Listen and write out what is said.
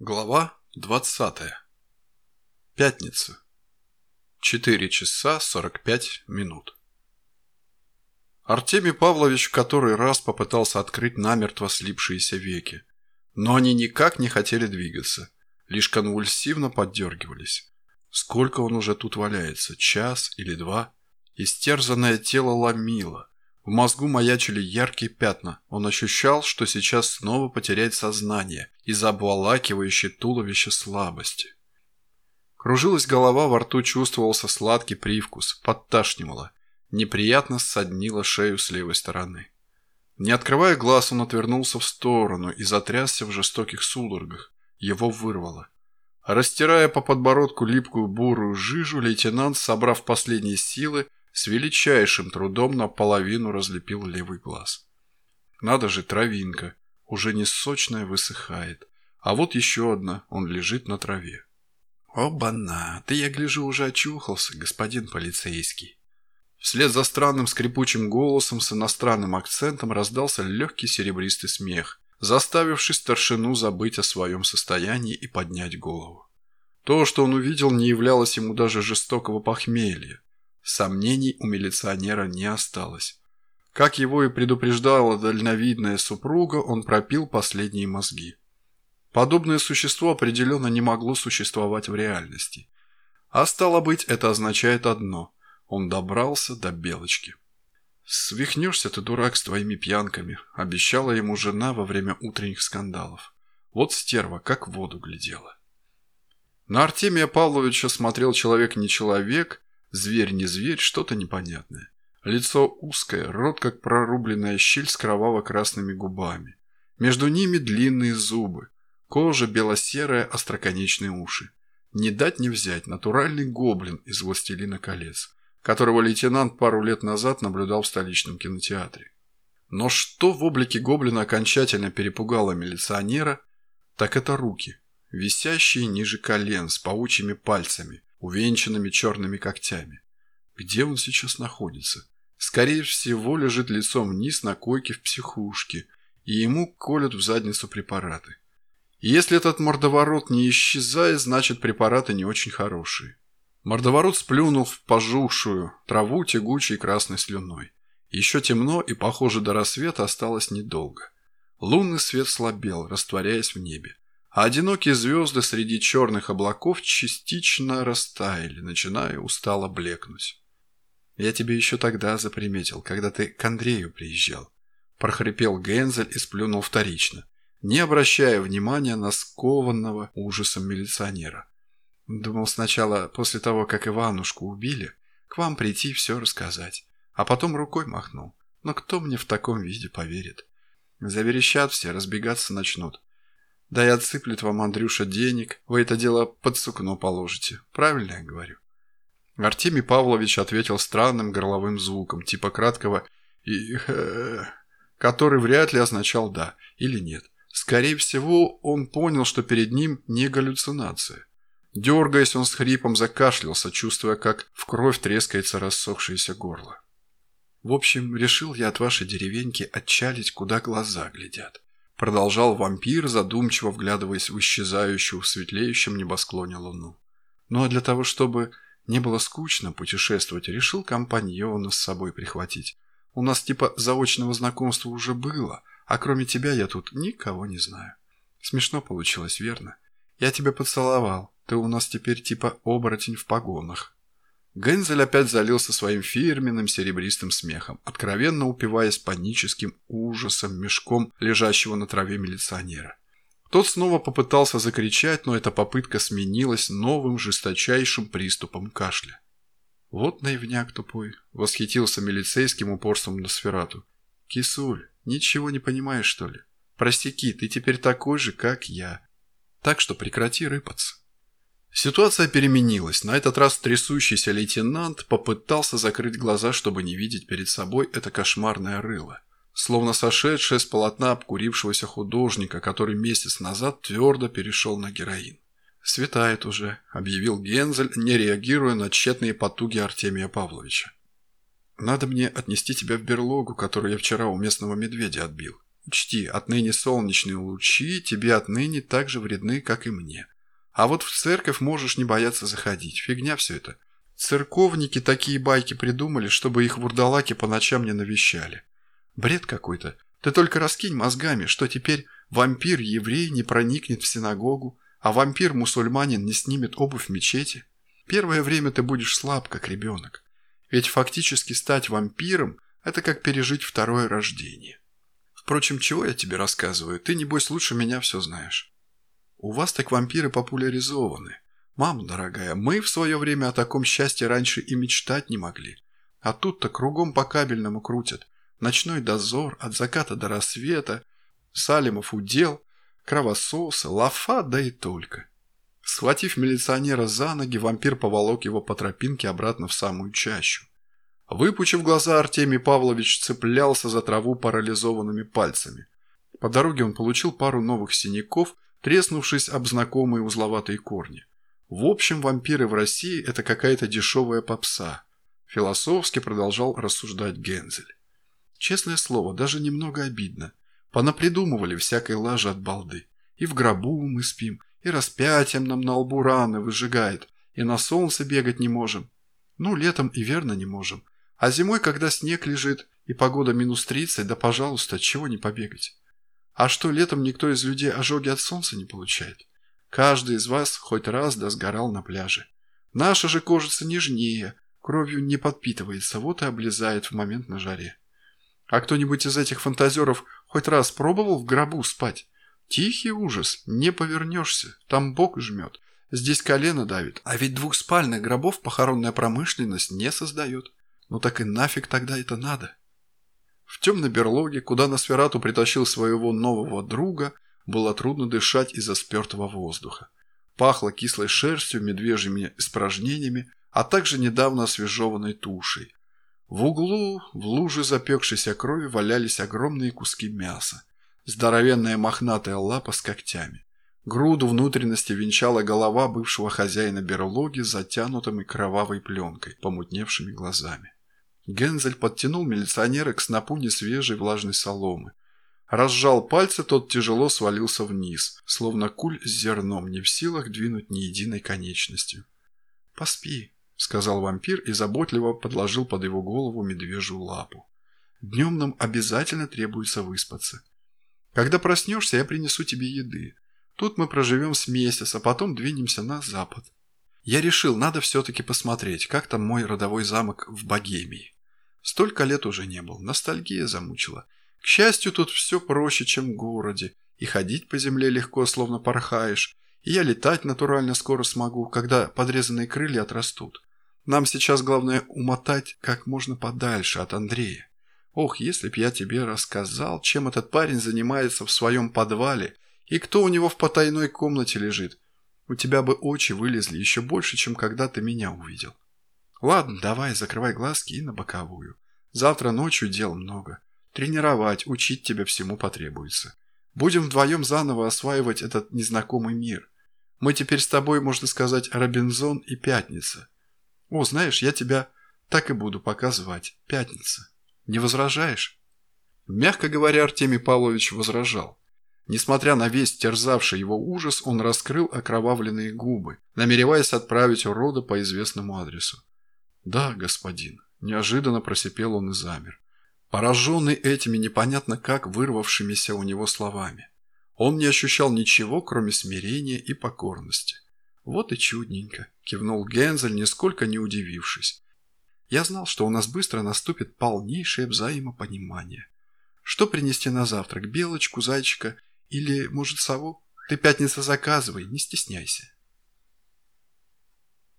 Глава 20. Пятница. 4 часа 45 минут. Артемий Павлович в который раз попытался открыть намертво слипшиеся веки, но они никак не хотели двигаться, лишь конвульсивно поддергивались. Сколько он уже тут валяется, час или два? Истерзанное тело ломило, в мозгу маячили яркие пятна. Он ощущал, что сейчас снова потеряет сознание из-за обволакивающей туловище слабости. Кружилась голова, во рту чувствовался сладкий привкус, подташнивало. Неприятно ссаднило шею с левой стороны. Не открывая глаз, он отвернулся в сторону и затрясся в жестоких судорогах. Его вырвало. Растирая по подбородку липкую бурую жижу, лейтенант, собрав последние силы, с величайшим трудом наполовину разлепил левый глаз. Надо же, травинка, уже не сочная, высыхает. А вот еще одна, он лежит на траве. «Оба-на, ты, я гляжу, уже очухался, господин полицейский». Вслед за странным скрипучим голосом с иностранным акцентом раздался легкий серебристый смех, заставивший старшину забыть о своем состоянии и поднять голову. То, что он увидел, не являлось ему даже жестокого похмелья. Сомнений у милиционера не осталось. Как его и предупреждала дальновидная супруга, он пропил последние мозги. Подобное существо определенно не могло существовать в реальности. А стало быть, это означает одно – он добрался до Белочки. «Свихнешься ты, дурак, с твоими пьянками», – обещала ему жена во время утренних скандалов. Вот стерва, как в воду глядела. На Артемия Павловича смотрел человек не человек, Зверь не зверь, что-то непонятное. Лицо узкое, рот как прорубленная щель с кроваво-красными губами. Между ними длинные зубы, кожа белосерая, остроконечные уши. Не дать не взять натуральный гоблин из «Властелина колец», которого лейтенант пару лет назад наблюдал в столичном кинотеатре. Но что в облике гоблина окончательно перепугало милиционера, так это руки, висящие ниже колен с паучьими пальцами, увенчанными черными когтями. Где он сейчас находится? Скорее всего, лежит лицом вниз на койке в психушке, и ему колют в задницу препараты. Если этот мордоворот не исчезает, значит препараты не очень хорошие. Мордоворот сплюнул в пожухшую траву тягучей красной слюной. Еще темно, и, похоже, до рассвета осталось недолго. Лунный свет слабел, растворяясь в небе а одинокие звезды среди черных облаков частично растаяли, начиная устало блекнуть. «Я тебе еще тогда заприметил, когда ты к Андрею приезжал», – прохрипел Гензель и сплюнул вторично, не обращая внимания на скованного ужасом милиционера. Думал сначала, после того, как Иванушку убили, к вам прийти все рассказать, а потом рукой махнул. Но кто мне в таком виде поверит? Заверещат все, разбегаться начнут. Да и отсыплет вам Андрюша денег, вы это дело под сукно положите. Правильно я говорю?» Артемий Павлович ответил странным горловым звуком, типа краткого и который вряд ли означал «да» или «нет». Скорее всего, он понял, что перед ним не галлюцинация. Дергаясь, он с хрипом закашлялся, чувствуя, как в кровь трескается рассохшееся горло. «В общем, решил я от вашей деревеньки отчалить, куда глаза глядят. Продолжал вампир, задумчиво вглядываясь в исчезающую в светлеющем небосклоне луну. Ну а для того, чтобы не было скучно путешествовать, решил компаньона с собой прихватить. У нас типа заочного знакомства уже было, а кроме тебя я тут никого не знаю. Смешно получилось, верно? Я тебя поцеловал, ты у нас теперь типа оборотень в погонах. Гензель опять залился своим фирменным серебристым смехом, откровенно упиваясь паническим ужасом мешком лежащего на траве милиционера. Тот снова попытался закричать, но эта попытка сменилась новым жесточайшим приступом кашля. «Вот наивняк тупой», — восхитился милицейским упорством на сферату. «Кисуль, ничего не понимаешь, что ли? Простяки, ты теперь такой же, как я. Так что прекрати рыпаться». Ситуация переменилась. На этот раз трясущийся лейтенант попытался закрыть глаза, чтобы не видеть перед собой это кошмарное рыло. Словно сошедшее с полотна обкурившегося художника, который месяц назад твердо перешел на героин. «Светает уже», – объявил Гензель, не реагируя на тщетные потуги Артемия Павловича. «Надо мне отнести тебя в берлогу, которую я вчера у местного медведя отбил. Учти, отныне солнечные лучи тебе отныне так же вредны, как и мне. А вот в церковь можешь не бояться заходить. Фигня все это. Церковники такие байки придумали, чтобы их вурдалаки по ночам не навещали. Бред какой-то. Ты только раскинь мозгами, что теперь вампир-еврей не проникнет в синагогу, а вампир-мусульманин не снимет обувь в мечети. Первое время ты будешь слаб, как ребенок. Ведь фактически стать вампиром – это как пережить второе рождение. Впрочем, чего я тебе рассказываю? Ты, небось, лучше меня все знаешь. У вас так вампиры популяризованы. Мама дорогая, мы в свое время о таком счастье раньше и мечтать не могли. А тут-то кругом по кабельному крутят. Ночной дозор, от заката до рассвета, Салимов удел, кровососы, лафа, да и только. Схватив милиционера за ноги, вампир поволок его по тропинке обратно в самую чащу. Выпучив глаза, Артемий Павлович цеплялся за траву парализованными пальцами. По дороге он получил пару новых синяков, треснувшись об знакомые узловатые корни. В общем, вампиры в России – это какая-то дешевая попса. Философски продолжал рассуждать Гензель. Честное слово, даже немного обидно. Понапридумывали всякой лажи от балды. И в гробу мы спим, и распятием нам на лбу раны выжигает, и на солнце бегать не можем. Ну, летом и верно не можем. А зимой, когда снег лежит, и погода минус 30, да пожалуйста, чего не побегать. А что, летом никто из людей ожоги от солнца не получает? Каждый из вас хоть раз да сгорал на пляже. Наша же кожица нежнее, кровью не подпитывается, вот и облезает в момент на жаре. А кто-нибудь из этих фантазеров хоть раз пробовал в гробу спать? Тихий ужас, не повернешься, там бок жмет, здесь колено давит. А ведь двухспальных гробов похоронная промышленность не создает. Ну так и нафиг тогда это надо? В темной берлоге, куда Носферату притащил своего нового друга, было трудно дышать из-за спертого воздуха. Пахло кислой шерстью, медвежьими испражнениями, а также недавно освежеванной тушей. В углу, в луже запекшейся крови, валялись огромные куски мяса здоровенная мохнатая лапа с когтями. Груду внутренности венчала голова бывшего хозяина берлоги с затянутыми кровавой пленкой, помутневшими глазами. Гензель подтянул милиционера к снопу несвежей влажной соломы. Разжал пальцы, тот тяжело свалился вниз, словно куль с зерном, не в силах двинуть ни единой конечностью. «Поспи», — сказал вампир и заботливо подложил под его голову медвежью лапу. «Днем нам обязательно требуется выспаться. Когда проснешься, я принесу тебе еды. Тут мы проживем с месяц, а потом двинемся на запад. Я решил, надо все-таки посмотреть, как там мой родовой замок в Богемии. Столько лет уже не был, ностальгия замучила. К счастью, тут все проще, чем в городе. И ходить по земле легко, словно порхаешь. И я летать натурально скоро смогу, когда подрезанные крылья отрастут. Нам сейчас главное умотать как можно подальше от Андрея. Ох, если б я тебе рассказал, чем этот парень занимается в своем подвале и кто у него в потайной комнате лежит. У тебя бы очи вылезли еще больше, чем когда ты меня увидел. Ладно, давай, закрывай глазки и на боковую. Завтра ночью дел много. Тренировать, учить тебя всему потребуется. Будем вдвоем заново осваивать этот незнакомый мир. Мы теперь с тобой, можно сказать, Робинзон и Пятница. О, знаешь, я тебя так и буду показывать. Пятница. Не возражаешь?» Мягко говоря, Артемий Павлович возражал. Несмотря на весь терзавший его ужас, он раскрыл окровавленные губы, намереваясь отправить урода по известному адресу. «Да, господин», – неожиданно просипел он и замер. Пораженный этими непонятно как вырвавшимися у него словами. Он не ощущал ничего, кроме смирения и покорности. «Вот и чудненько», – кивнул Гензель, нисколько не удивившись. Я знал, что у нас быстро наступит полнейшее взаимопонимание. Что принести на завтрак? Белочку, зайчика или, может, сову? Ты пятница заказывай, не стесняйся.